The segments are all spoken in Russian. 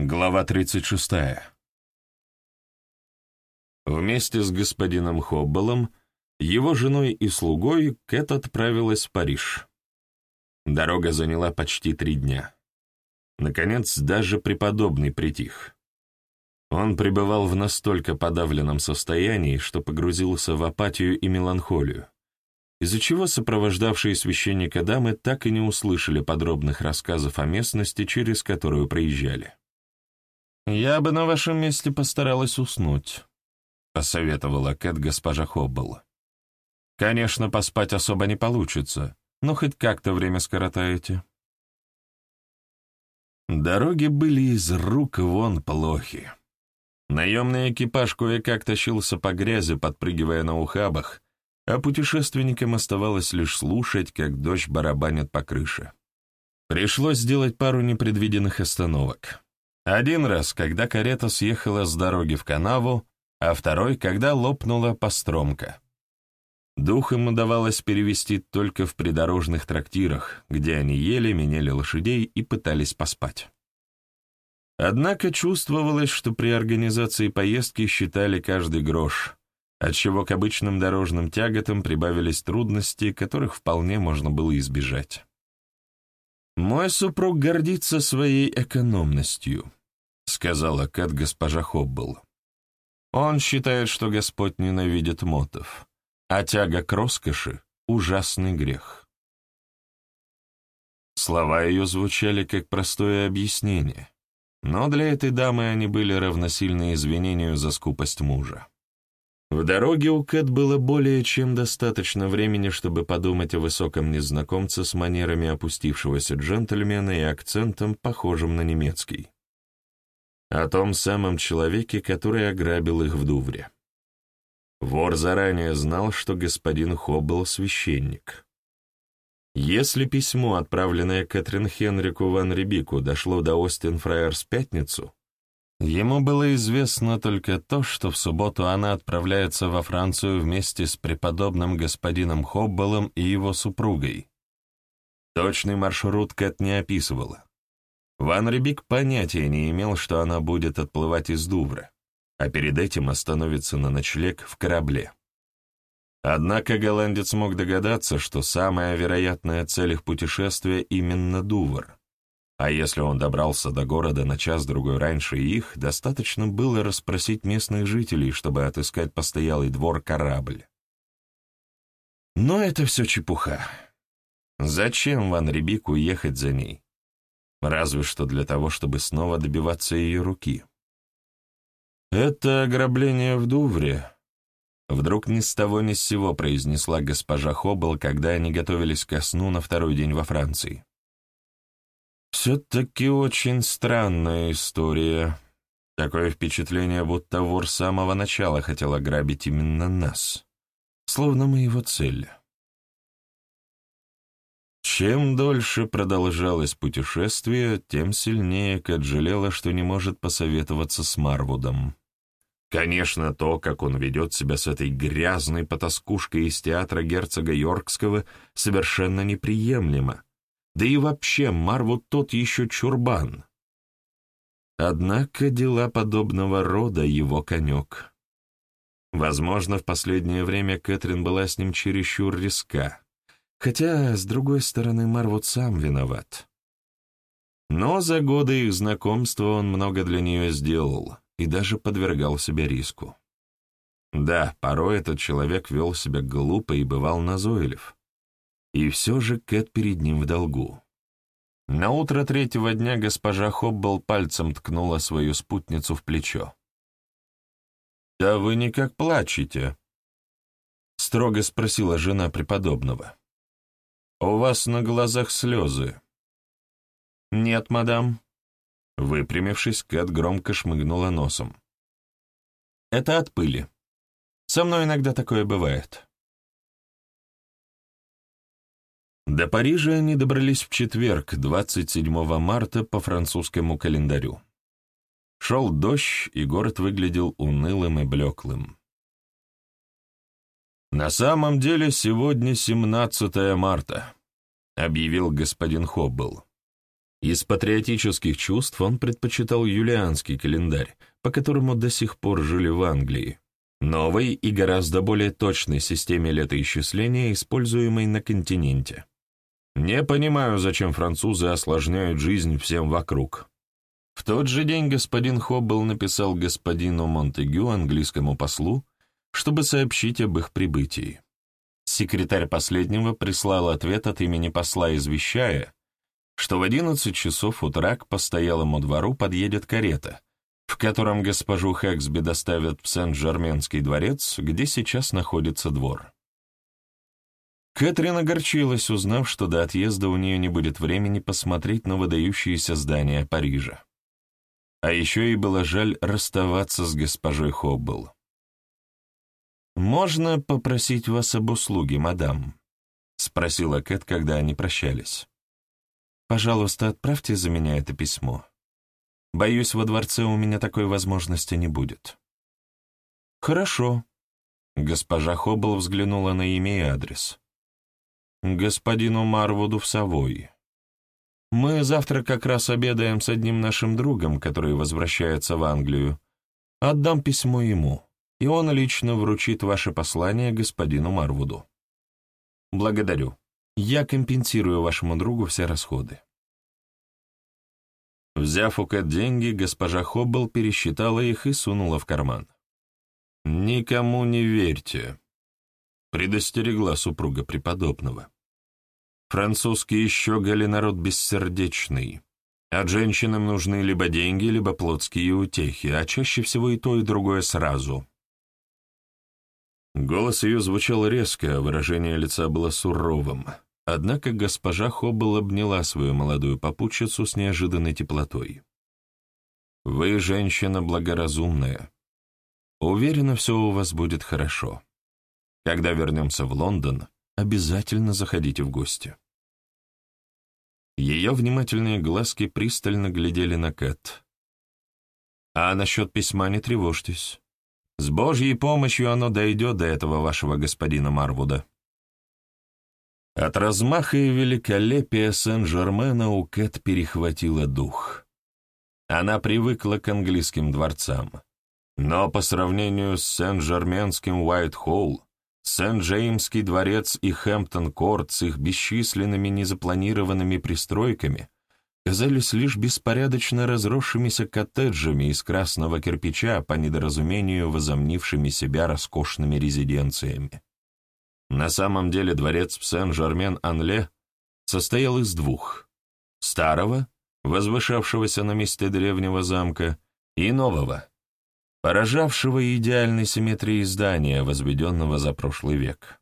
Глава 36. Вместе с господином Хоббелом, его женой и слугой, Кэт отправилась в Париж. Дорога заняла почти три дня. Наконец, даже преподобный притих. Он пребывал в настолько подавленном состоянии, что погрузился в апатию и меланхолию, из-за чего сопровождавшие священника дамы так и не услышали подробных рассказов о местности, через которую проезжали. «Я бы на вашем месте постаралась уснуть», — посоветовала Кэт госпожа Хоббл. «Конечно, поспать особо не получится, но хоть как-то время скоротаете». Дороги были из рук вон плохи. Наемный экипаж кое-как тащился по грязи, подпрыгивая на ухабах, а путешественникам оставалось лишь слушать, как дождь барабанит по крыше. Пришлось сделать пару непредвиденных остановок. Один раз, когда карета съехала с дороги в канаву, а второй, когда лопнула постромка. Дух им удавалось перевести только в придорожных трактирах, где они ели, меняли лошадей и пытались поспать. Однако чувствовалось, что при организации поездки считали каждый грош, отчего к обычным дорожным тяготам прибавились трудности, которых вполне можно было избежать. «Мой супруг гордится своей экономностью», — сказала Кэт госпожа Хоббл. «Он считает, что Господь ненавидит мотов, а тяга к роскоши — ужасный грех». Слова ее звучали как простое объяснение, но для этой дамы они были равносильны извинению за скупость мужа. В дороге у Кэт было более чем достаточно времени, чтобы подумать о высоком незнакомце с манерами опустившегося джентльмена и акцентом, похожим на немецкий о том самом человеке, который ограбил их в Дувре. Вор заранее знал, что господин Хоббл — священник. Если письмо, отправленное Кэтрин Хенрику Ван Рибику, дошло до Остин Фраерс пятницу, ему было известно только то, что в субботу она отправляется во Францию вместе с преподобным господином Хоббелом и его супругой. Точный маршрут Кэт не описывала. Ван Рибик понятия не имел, что она будет отплывать из Дувра, а перед этим остановится на ночлег в корабле. Однако голландец мог догадаться, что самая вероятная цель их путешествия именно Дувр. А если он добрался до города на час-другой раньше их, достаточно было расспросить местных жителей, чтобы отыскать постоялый двор корабль. Но это все чепуха. Зачем Ван Рибику ехать за ней? Разве что для того, чтобы снова добиваться ее руки. «Это ограбление в Дувре», — вдруг ни с того ни с сего произнесла госпожа Хоббл, когда они готовились ко сну на второй день во Франции. «Все-таки очень странная история. Такое впечатление, будто вор с самого начала хотел ограбить именно нас, словно мы его цель». Чем дольше продолжалось путешествие, тем сильнее Кэт жалела, что не может посоветоваться с Марвудом. Конечно, то, как он ведет себя с этой грязной потаскушкой из театра герцога Йоркского, совершенно неприемлемо. Да и вообще, Марвуд тот еще чурбан. Однако дела подобного рода его конек. Возможно, в последнее время Кэтрин была с ним чересчур риска. Хотя, с другой стороны, Марвуд сам виноват. Но за годы их знакомства он много для нее сделал и даже подвергал себя риску. Да, порой этот человек вел себя глупо и бывал назойлив. И все же Кэт перед ним в долгу. На утро третьего дня госпожа Хоббл пальцем ткнула свою спутницу в плечо. «Да вы никак плачете», — строго спросила жена преподобного. «У вас на глазах слезы». «Нет, мадам». Выпрямившись, Кэт громко шмыгнула носом. «Это от пыли. Со мной иногда такое бывает». До Парижа они добрались в четверг, 27 марта по французскому календарю. Шел дождь, и город выглядел унылым и блеклым. «На самом деле сегодня 17 марта», — объявил господин Хоббл. Из патриотических чувств он предпочитал юлианский календарь, по которому до сих пор жили в Англии, новой и гораздо более точной системе летоисчисления, используемой на континенте. Не понимаю, зачем французы осложняют жизнь всем вокруг. В тот же день господин Хоббл написал господину Монтегю, английскому послу, чтобы сообщить об их прибытии. Секретарь последнего прислал ответ от имени посла, извещая, что в одиннадцать часов утра к постоялому двору подъедет карета, в котором госпожу Хэксби доставят в Сент-Жерменский дворец, где сейчас находится двор. Кэтрин огорчилась, узнав, что до отъезда у нее не будет времени посмотреть на выдающиеся здания Парижа. А еще ей было жаль расставаться с госпожой Хоббл. «Можно попросить вас об услуге, мадам?» — спросила Кэт, когда они прощались. Пожалуйста, отправьте за меня это письмо. Боюсь, во дворце у меня такой возможности не будет. Хорошо. Госпожа Хоббл взглянула на имя и адрес. Господину Марвуду в Савой. Мы завтра как раз обедаем с одним нашим другом, который возвращается в Англию. Отдам письмо ему, и он лично вручит ваше послание господину Марвуду. Благодарю. Я компенсирую вашему другу все расходы. Взяв у Кэт деньги, госпожа Хоббл пересчитала их и сунула в карман. «Никому не верьте», — предостерегла супруга преподобного. «Французские щеголи народ бессердечный. От женщинам нужны либо деньги, либо плотские утехи, а чаще всего и то, и другое сразу». Голос ее звучал резко, а выражение лица было суровым. Однако госпожа Хоббл обняла свою молодую попутчицу с неожиданной теплотой. «Вы женщина благоразумная. Уверена, все у вас будет хорошо. Когда вернемся в Лондон, обязательно заходите в гости». Ее внимательные глазки пристально глядели на Кэт. «А насчет письма не тревожьтесь. С Божьей помощью оно дойдет до этого вашего господина Марвуда». От размаха и великолепия Сен-Жермена у Кэт перехватило дух. Она привыкла к английским дворцам. Но по сравнению с Сен-Жерменским Уайт-Холл, Сент-Джеймский дворец и Хэмптон-Корт с их бесчисленными незапланированными пристройками казались лишь беспорядочно разросшимися коттеджами из красного кирпича по недоразумению возомнившими себя роскошными резиденциями. На самом деле дворец в Сен-Жермен-Анле состоял из двух — старого, возвышавшегося на месте древнего замка, и нового, поражавшего идеальной симметрией здания, возведенного за прошлый век.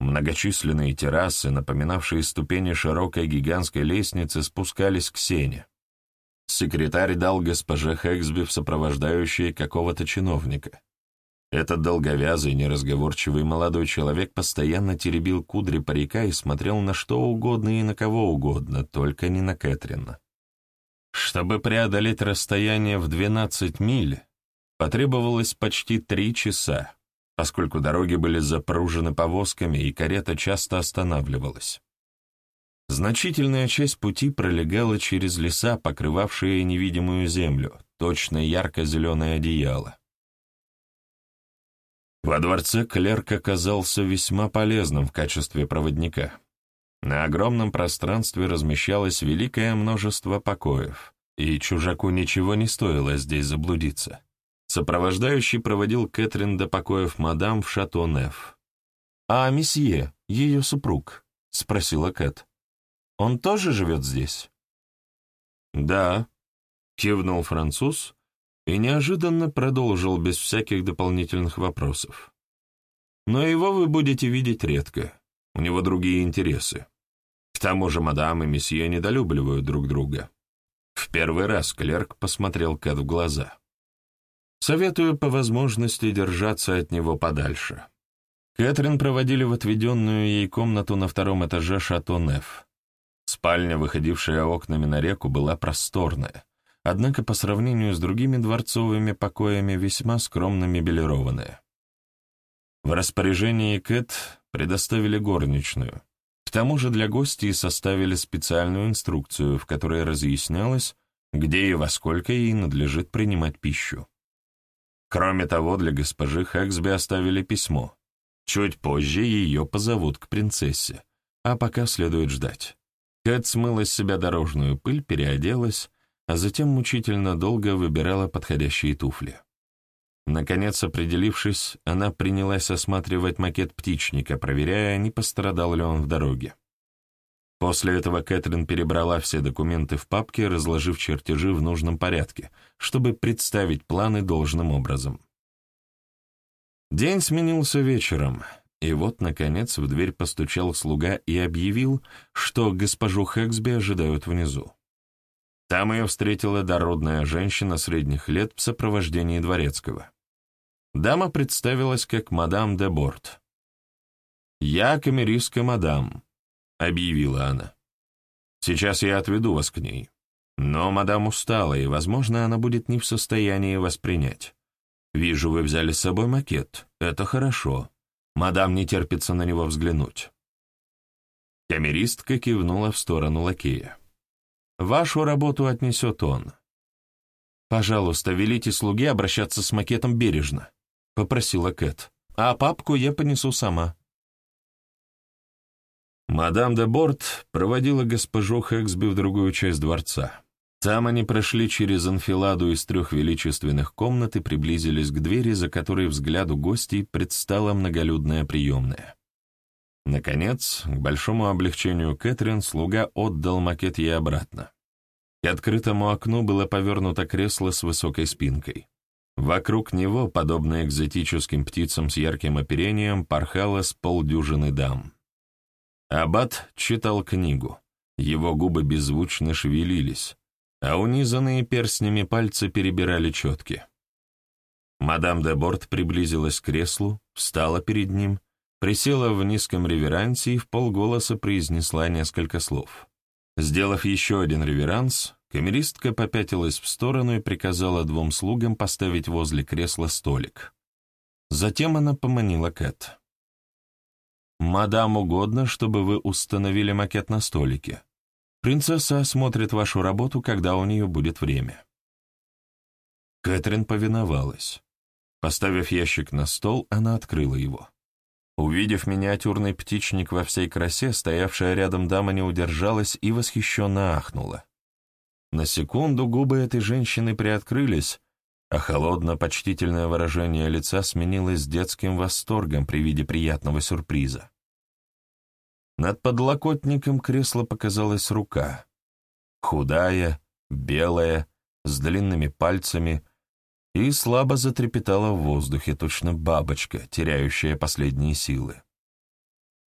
Многочисленные террасы, напоминавшие ступени широкой гигантской лестницы, спускались к сене. Секретарь дал госпоже Хэксби в сопровождающие какого-то чиновника. Этот долговязый, неразговорчивый молодой человек постоянно теребил кудри парика и смотрел на что угодно и на кого угодно, только не на Кэтрин. Чтобы преодолеть расстояние в 12 миль, потребовалось почти три часа, поскольку дороги были запружены повозками и карета часто останавливалась. Значительная часть пути пролегала через леса, покрывавшие невидимую землю, точно ярко-зеленое одеяло. Во дворце клерк оказался весьма полезным в качестве проводника. На огромном пространстве размещалось великое множество покоев, и чужаку ничего не стоило здесь заблудиться. Сопровождающий проводил Кэтрин до покоев мадам в Шато-Неф. «А месье, ее супруг?» — спросила Кэт. «Он тоже живет здесь?» «Да», — кивнул француз, и неожиданно продолжил без всяких дополнительных вопросов. «Но его вы будете видеть редко, у него другие интересы. К тому же мадам и месье недолюбливают друг друга». В первый раз клерк посмотрел Кэт в глаза. «Советую по возможности держаться от него подальше». Кэтрин проводили в отведенную ей комнату на втором этаже Шато Неф. Спальня, выходившая окнами на реку, была просторная, однако по сравнению с другими дворцовыми покоями весьма скромно мебелированные. В распоряжении Кэт предоставили горничную, К тому же для гостей составили специальную инструкцию, в которой разъяснялось, где и во сколько ей надлежит принимать пищу. Кроме того, для госпожи Хэксби оставили письмо. Чуть позже ее позовут к принцессе, а пока следует ждать. Кэт смыла с себя дорожную пыль, переоделась, а затем мучительно долго выбирала подходящие туфли. Наконец, определившись, она принялась осматривать макет птичника, проверяя, не пострадал ли он в дороге. После этого Кэтрин перебрала все документы в папке, разложив чертежи в нужном порядке, чтобы представить планы должным образом. День сменился вечером, и вот, наконец, в дверь постучал слуга и объявил, что госпожу Хэксби ожидают внизу. Там ее встретила дородная женщина средних лет в сопровождении дворецкого. Дама представилась как мадам де Борт. «Я камеристка мадам», — объявила она. «Сейчас я отведу вас к ней. Но мадам устала, и, возможно, она будет не в состоянии воспринять. Вижу, вы взяли с собой макет. Это хорошо. Мадам не терпится на него взглянуть». Камеристка кивнула в сторону лакея. Вашу работу отнесет он. Пожалуйста, велите слуге обращаться с макетом бережно, попросила Кэт. А папку я понесу сама. Мадам де Борт проводила госпожу Хэксби в другую часть дворца. Там они прошли через анфиладу из трех величественных комнат и приблизились к двери, за которой взгляду гостей предстала многолюдная приемная. Наконец, к большому облегчению Кэтрин, слуга отдал макет ей обратно. К открытому окну было повернуто кресло с высокой спинкой. Вокруг него, подобно экзотическим птицам с ярким оперением, порхало с полдюжины дам. Аббат читал книгу. Его губы беззвучно шевелились, а унизанные перстнями пальцы перебирали четки. Мадам де Борт приблизилась к креслу, встала перед ним присела в низком реверансе и в полголоса произнесла несколько слов. Сделав еще один реверанс, камеристка попятилась в сторону и приказала двум слугам поставить возле кресла столик. Затем она поманила Кэт. «Мадам угодно, чтобы вы установили макет на столике. Принцесса осмотрит вашу работу, когда у нее будет время». Кэтрин повиновалась. Поставив ящик на стол, она открыла его. Увидев миниатюрный птичник во всей красе, стоявшая рядом дама не удержалась и восхищенно ахнула. На секунду губы этой женщины приоткрылись, а холодно-почтительное выражение лица сменилось детским восторгом при виде приятного сюрприза. Над подлокотником кресла показалась рука. Худая, белая, с длинными пальцами, и слабо затрепетала в воздухе, точно бабочка, теряющая последние силы.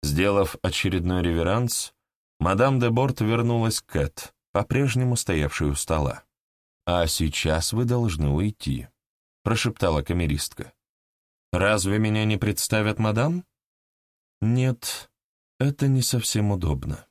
Сделав очередной реверанс, мадам де Борт вернулась к Кэт, по-прежнему стоявшей у стола. «А сейчас вы должны уйти», — прошептала камеристка. «Разве меня не представят, мадам?» «Нет, это не совсем удобно».